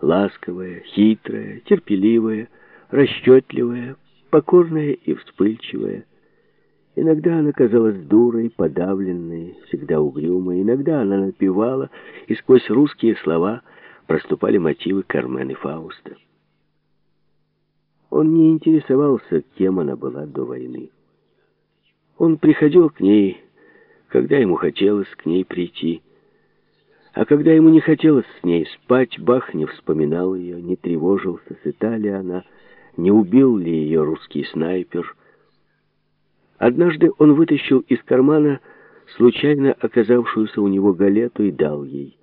ласковая, хитрая, терпеливая, расчетливая, покорная и вспыльчивая. Иногда она казалась дурой, подавленной, всегда угрюмой. Иногда она напевала, и сквозь русские слова проступали мотивы Кармен и Фауста. Он не интересовался, кем она была до войны. Он приходил к ней, когда ему хотелось к ней прийти. А когда ему не хотелось с ней спать, Бах не вспоминал ее, не тревожился, сыта ли она, не убил ли ее русский снайпер. Однажды он вытащил из кармана случайно оказавшуюся у него галету и дал ей.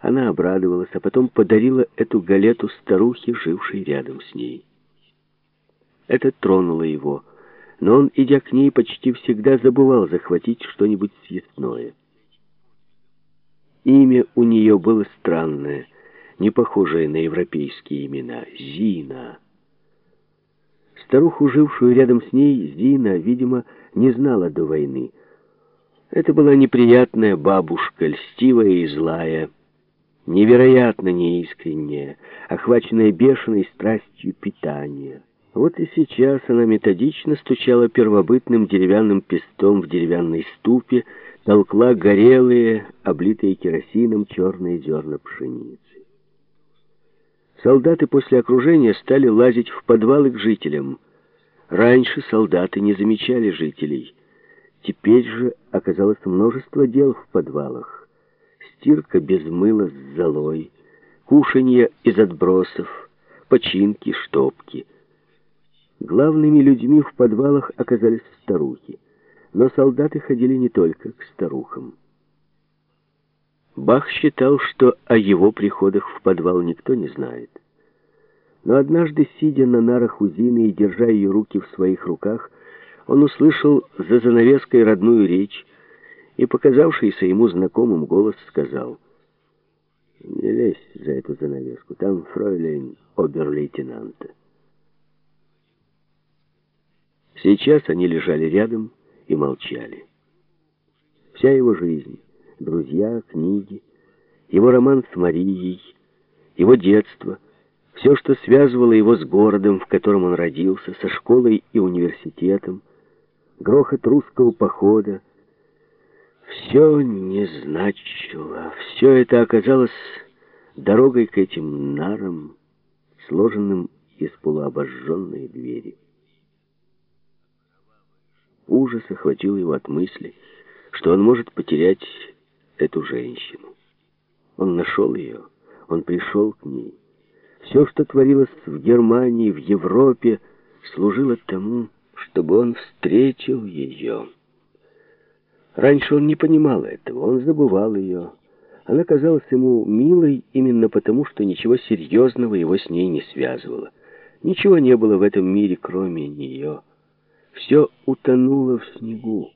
Она обрадовалась, а потом подарила эту галету старухе, жившей рядом с ней. Это тронуло его, но он, идя к ней, почти всегда забывал захватить что-нибудь съестное. Имя у нее было странное, не похожее на европейские имена — Зина. Старуху, жившую рядом с ней, Зина, видимо, не знала до войны. Это была неприятная бабушка, льстивая и злая, невероятно неискренняя, охваченная бешеной страстью питания. Вот и сейчас она методично стучала первобытным деревянным пестом в деревянной ступе, толкла горелые, облитые керосином, черные зерна пшеницы. Солдаты после окружения стали лазить в подвалы к жителям. Раньше солдаты не замечали жителей. Теперь же оказалось множество дел в подвалах. Стирка без мыла с золой, кушанье из отбросов, починки, штопки. Главными людьми в подвалах оказались старухи. Но солдаты ходили не только к старухам. Бах считал, что о его приходах в подвал никто не знает. Но однажды, сидя на нарах у Зины и держа ее руки в своих руках, он услышал за занавеской родную речь и, показавшийся ему знакомым голос, сказал, «Не лезь за эту занавеску, там фройлейн обер-лейтенанта». Сейчас они лежали рядом, и молчали. Вся его жизнь, друзья, книги, его роман с Марией, его детство, все, что связывало его с городом, в котором он родился, со школой и университетом, грохот русского похода, все не значило, все это оказалось дорогой к этим нарам, сложенным из полуобожженной двери. Ужас охватил его от мысли, что он может потерять эту женщину. Он нашел ее, он пришел к ней. Все, что творилось в Германии, в Европе, служило тому, чтобы он встретил ее. Раньше он не понимал этого, он забывал ее. Она казалась ему милой именно потому, что ничего серьезного его с ней не связывало. Ничего не было в этом мире, кроме нее. Все утонуло в снегу.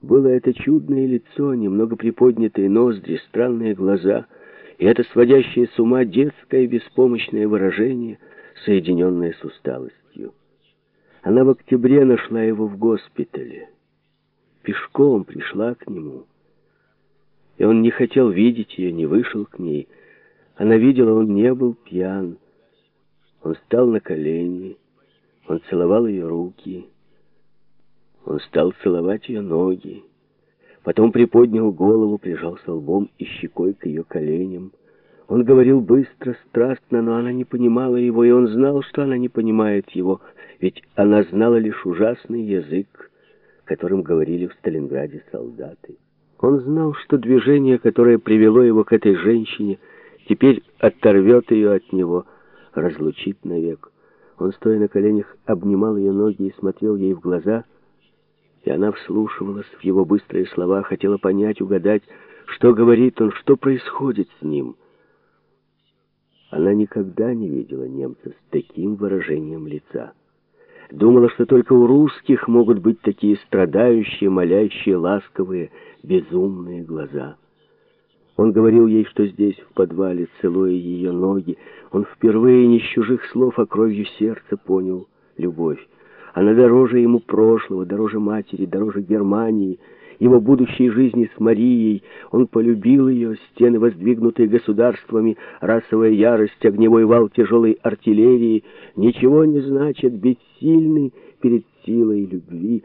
Было это чудное лицо, немного приподнятые ноздри, странные глаза, и это сводящее с ума детское беспомощное выражение, соединенное с усталостью. Она в октябре нашла его в госпитале. Пешком пришла к нему. И он не хотел видеть ее, не вышел к ней. Она видела, он не был пьян. Он встал на колени, он целовал ее руки, он стал целовать ее ноги, потом приподнял голову, прижался лбом и щекой к ее коленям. Он говорил быстро, страстно, но она не понимала его, и он знал, что она не понимает его, ведь она знала лишь ужасный язык, которым говорили в Сталинграде солдаты. Он знал, что движение, которое привело его к этой женщине, теперь оторвет ее от него, разлучит навек. Он, стоя на коленях, обнимал ее ноги и смотрел ей в глаза — и она вслушивалась в его быстрые слова, хотела понять, угадать, что говорит он, что происходит с ним. Она никогда не видела немца с таким выражением лица. Думала, что только у русских могут быть такие страдающие, молящие, ласковые, безумные глаза. Он говорил ей, что здесь, в подвале, целуя ее ноги, он впервые не с чужих слов, а кровью сердца понял любовь. Она дороже ему прошлого, дороже матери, дороже Германии, его будущей жизни с Марией. Он полюбил ее, стены, воздвигнутые государствами, расовая ярость, огневой вал тяжелой артиллерии, ничего не значит, бессильный перед силой любви.